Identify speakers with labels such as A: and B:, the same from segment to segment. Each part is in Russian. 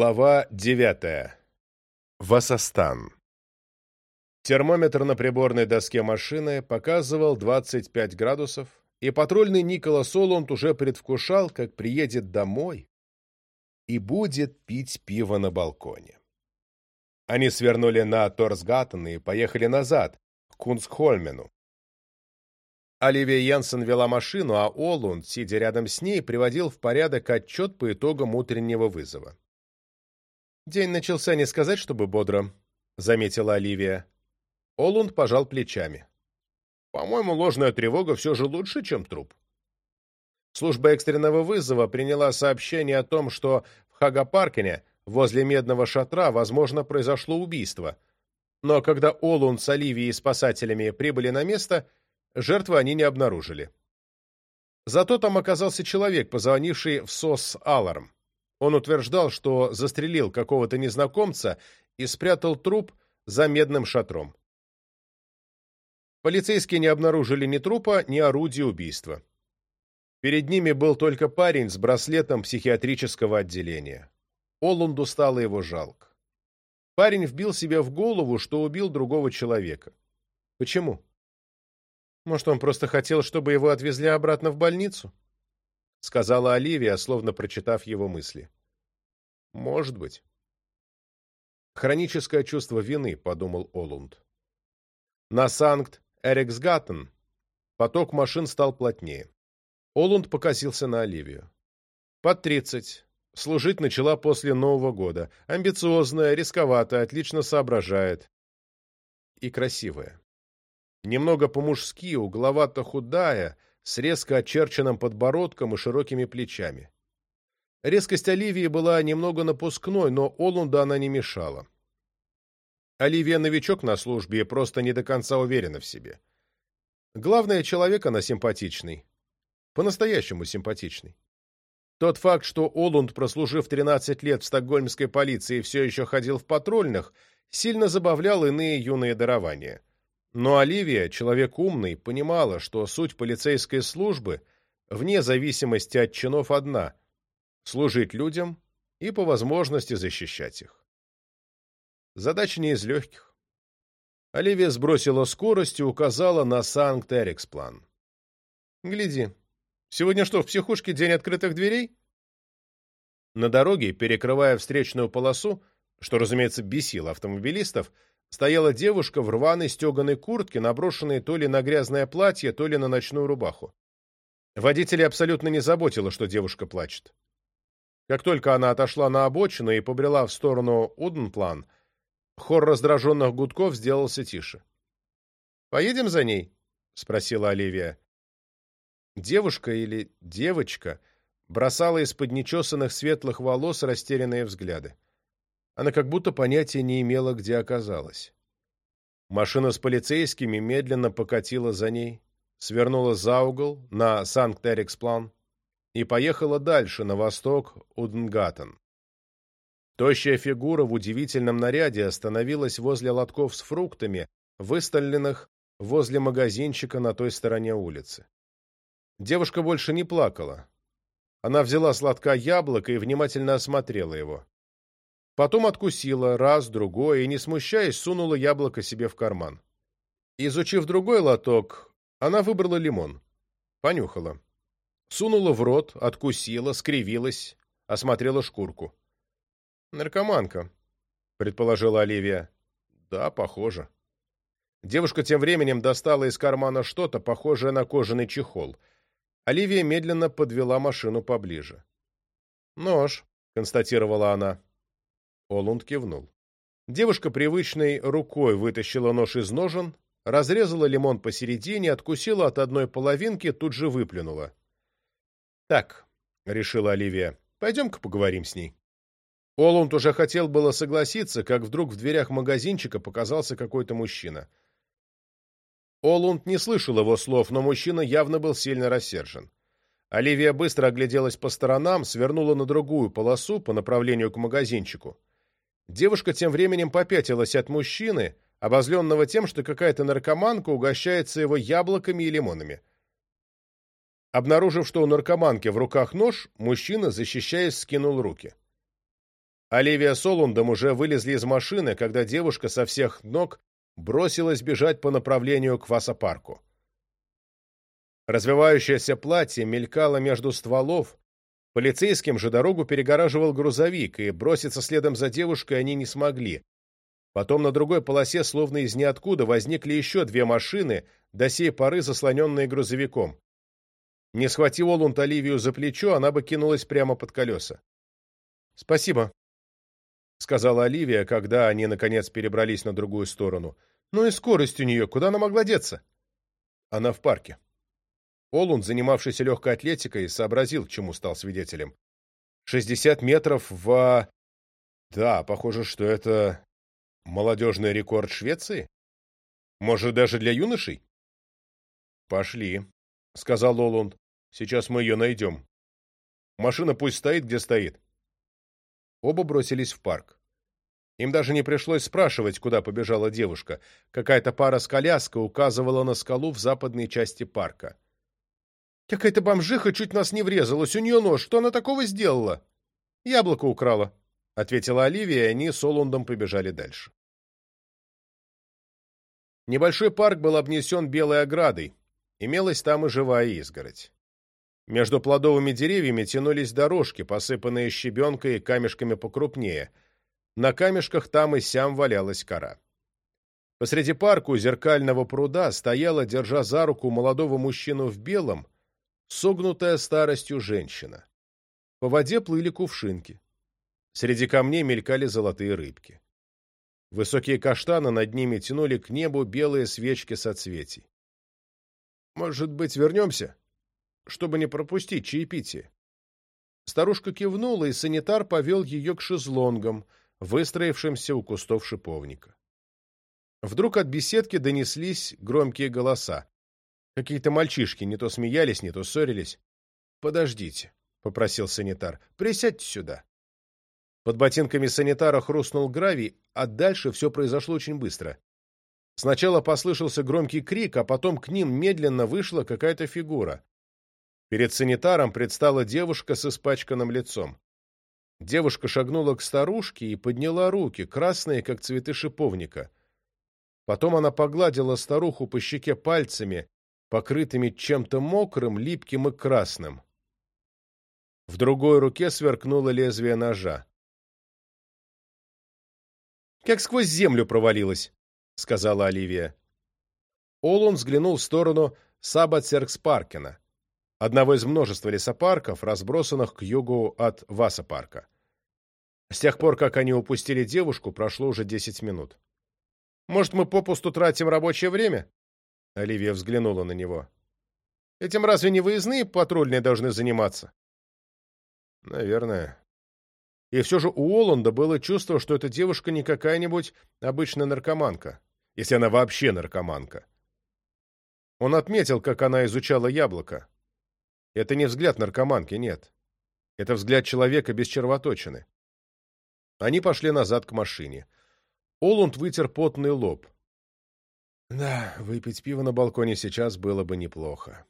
A: Глава 9. Васастан. Термометр на приборной доске машины показывал 25 градусов, и патрульный Никола Солунт уже предвкушал, как приедет домой и будет пить пиво на балконе. Они свернули на Торсгаттен и поехали назад, к Кунсхольмену. Оливия Янсен вела машину, а Олунд, сидя рядом с ней, приводил в порядок отчет по итогам утреннего вызова. «День начался не сказать, чтобы бодро», — заметила Оливия. Олунд пожал плечами. «По-моему, ложная тревога все же лучше, чем труп». Служба экстренного вызова приняла сообщение о том, что в Хагапаркене возле медного шатра, возможно, произошло убийство. Но когда Олунд с Оливией и спасателями прибыли на место, жертвы они не обнаружили. Зато там оказался человек, позвонивший в СОС-аларм. Он утверждал, что застрелил какого-то незнакомца и спрятал труп за медным шатром. Полицейские не обнаружили ни трупа, ни орудия убийства. Перед ними был только парень с браслетом психиатрического отделения. Олунду стало его жалко. Парень вбил себе в голову, что убил другого человека. Почему? Может, он просто хотел, чтобы его отвезли обратно в больницу? — сказала Оливия, словно прочитав его мысли. «Может быть». «Хроническое чувство вины», — подумал Олунд. На Санкт-Эриксгаттен поток машин стал плотнее. Олунд покосился на Оливию. «Под тридцать. Служить начала после Нового года. Амбициозная, рисковатая, отлично соображает. И красивая. Немного по-мужски, угловато-худая — с резко очерченным подбородком и широкими плечами. Резкость Оливии была немного напускной, но Олунда она не мешала. Оливия новичок на службе и просто не до конца уверена в себе. Главное, человек она симпатичный. По-настоящему симпатичный. Тот факт, что Олунд, прослужив 13 лет в стокгольмской полиции, все еще ходил в патрульных, сильно забавлял иные юные дарования. Но Оливия, человек умный, понимала, что суть полицейской службы, вне зависимости от чинов, одна — служить людям и по возможности защищать их. Задача не из легких. Оливия сбросила скорость и указала на Санкт-Эриксплан. «Гляди, сегодня что, в психушке день открытых дверей?» На дороге, перекрывая встречную полосу, что, разумеется, бесило автомобилистов, — Стояла девушка в рваной стеганой куртке, наброшенной то ли на грязное платье, то ли на ночную рубаху. Водителя абсолютно не заботило, что девушка плачет. Как только она отошла на обочину и побрела в сторону Уденплан, хор раздраженных гудков сделался тише. «Поедем за ней?» — спросила Оливия. Девушка или девочка бросала из-под нечесанных светлых волос растерянные взгляды. Она как будто понятия не имела, где оказалась. Машина с полицейскими медленно покатила за ней, свернула за угол на Санкт-Эриксплан и поехала дальше, на восток, Уднгаттен. Тощая фигура в удивительном наряде остановилась возле лотков с фруктами, выставленных возле магазинчика на той стороне улицы. Девушка больше не плакала. Она взяла с лотка яблоко и внимательно осмотрела его. Потом откусила раз, другое, и, не смущаясь, сунула яблоко себе в карман. Изучив другой лоток, она выбрала лимон. Понюхала. Сунула в рот, откусила, скривилась, осмотрела шкурку. «Наркоманка», — предположила Оливия. «Да, похоже». Девушка тем временем достала из кармана что-то, похожее на кожаный чехол. Оливия медленно подвела машину поближе. «Нож», — констатировала она. Олунд кивнул. Девушка привычной рукой вытащила нож из ножен, разрезала лимон посередине, откусила от одной половинки, тут же выплюнула. «Так», — решила Оливия, — «пойдем-ка поговорим с ней». Олунд уже хотел было согласиться, как вдруг в дверях магазинчика показался какой-то мужчина. Олунд не слышал его слов, но мужчина явно был сильно рассержен. Оливия быстро огляделась по сторонам, свернула на другую полосу по направлению к магазинчику. Девушка тем временем попятилась от мужчины, обозленного тем, что какая-то наркоманка угощается его яблоками и лимонами. Обнаружив, что у наркоманки в руках нож, мужчина, защищаясь, скинул руки. Оливия с Олундом уже вылезли из машины, когда девушка со всех ног бросилась бежать по направлению к Васапарку. Развивающееся платье мелькало между стволов, Полицейским же дорогу перегораживал грузовик, и броситься следом за девушкой они не смогли. Потом на другой полосе, словно из ниоткуда, возникли еще две машины, до сей поры заслоненные грузовиком. Не схватив Олунд Оливию за плечо, она бы кинулась прямо под колеса. «Спасибо», — сказала Оливия, когда они, наконец, перебрались на другую сторону. «Ну и скорость у нее, куда она могла деться?» «Она в парке», Олун, занимавшийся легкой атлетикой, сообразил, чему стал свидетелем. 60 метров в... Да, похоже, что это молодежный рекорд Швеции. Может, даже для юношей? Пошли, — сказал Олунд. Сейчас мы ее найдем. Машина пусть стоит, где стоит. Оба бросились в парк. Им даже не пришлось спрашивать, куда побежала девушка. Какая-то пара с коляской указывала на скалу в западной части парка. Какая-то бомжиха чуть нас не врезалась, у нее нож, что она такого сделала? Яблоко украла, — ответила Оливия, и они с Олундом побежали дальше. Небольшой парк был обнесен белой оградой, имелась там и живая изгородь. Между плодовыми деревьями тянулись дорожки, посыпанные щебенкой и камешками покрупнее. На камешках там и сям валялась кора. Посреди парка у зеркального пруда стояла, держа за руку молодого мужчину в белом, согнутая старостью женщина. По воде плыли кувшинки. Среди камней мелькали золотые рыбки. Высокие каштаны над ними тянули к небу белые свечки соцветий. «Может быть, вернемся?» «Чтобы не пропустить чаепитие». Старушка кивнула, и санитар повел ее к шезлонгам, выстроившимся у кустов шиповника. Вдруг от беседки донеслись громкие голоса. Какие-то мальчишки не то смеялись, не то ссорились. «Подождите», — попросил санитар, — «присядьте сюда». Под ботинками санитара хрустнул гравий, а дальше все произошло очень быстро. Сначала послышался громкий крик, а потом к ним медленно вышла какая-то фигура. Перед санитаром предстала девушка с испачканным лицом. Девушка шагнула к старушке и подняла руки, красные, как цветы шиповника. Потом она погладила старуху по щеке пальцами, покрытыми чем-то мокрым, липким и красным. В другой руке сверкнуло лезвие ножа. «Как сквозь землю провалилось, — сказала Оливия. Олун взглянул в сторону Сабат-Серкс-Паркина, одного из множества лесопарков, разбросанных к югу от Васапарка. С тех пор, как они упустили девушку, прошло уже десять минут. «Может, мы попусту тратим рабочее время?» Оливия взглянула на него. «Этим разве не выездные патрульные должны заниматься?» «Наверное». И все же у Оланда было чувство, что эта девушка не какая-нибудь обычная наркоманка, если она вообще наркоманка. Он отметил, как она изучала яблоко. Это не взгляд наркоманки, нет. Это взгляд человека без червоточины. Они пошли назад к машине. Олунд вытер потный лоб. Да, выпить пиво на балконе сейчас было бы неплохо.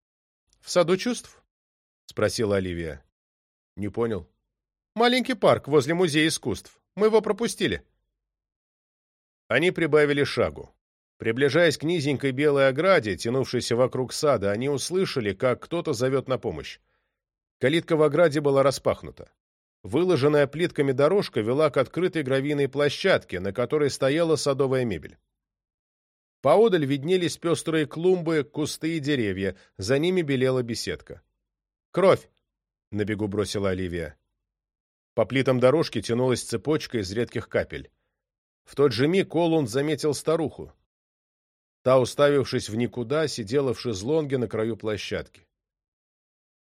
A: — В саду чувств? — спросила Оливия. — Не понял. — Маленький парк возле музея искусств. Мы его пропустили. Они прибавили шагу. Приближаясь к низенькой белой ограде, тянувшейся вокруг сада, они услышали, как кто-то зовет на помощь. Калитка в ограде была распахнута. Выложенная плитками дорожка вела к открытой гравийной площадке, на которой стояла садовая мебель. Поодаль виднелись пестрые клумбы, кусты и деревья, за ними белела беседка. «Кровь!» — на бегу бросила Оливия. По плитам дорожки тянулась цепочка из редких капель. В тот же миг Олун заметил старуху. Та, уставившись в никуда, сидела в шезлонге на краю площадки.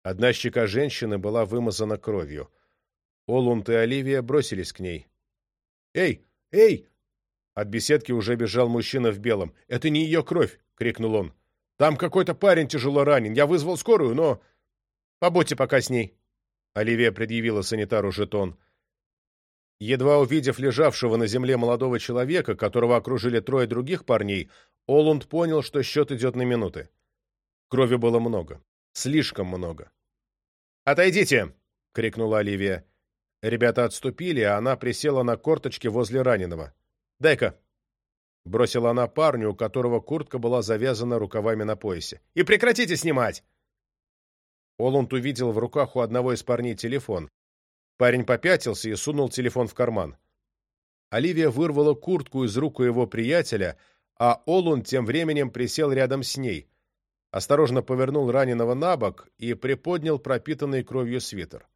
A: Одна щека женщины была вымазана кровью. Олунд и Оливия бросились к ней. «Эй! Эй!» От беседки уже бежал мужчина в белом. «Это не ее кровь!» — крикнул он. «Там какой-то парень тяжело ранен. Я вызвал скорую, но...» «Побудьте пока с ней!» Оливия предъявила санитару жетон. Едва увидев лежавшего на земле молодого человека, которого окружили трое других парней, Олунд понял, что счет идет на минуты. Крови было много. Слишком много. «Отойдите!» — крикнула Оливия. Ребята отступили, а она присела на корточки возле раненого. «Дай-ка!» — бросила она парню, у которого куртка была завязана рукавами на поясе. «И прекратите снимать!» Олунд увидел в руках у одного из парней телефон. Парень попятился и сунул телефон в карман. Оливия вырвала куртку из рук его приятеля, а Олунд тем временем присел рядом с ней, осторожно повернул раненого на бок и приподнял пропитанный кровью свитер.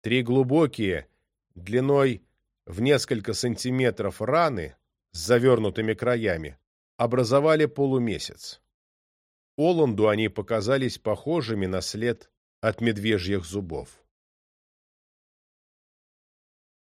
A: Три глубокие, длиной в несколько сантиметров раны с завернутыми краями образовали полумесяц. Оланду они показались похожими на след от медвежьих зубов.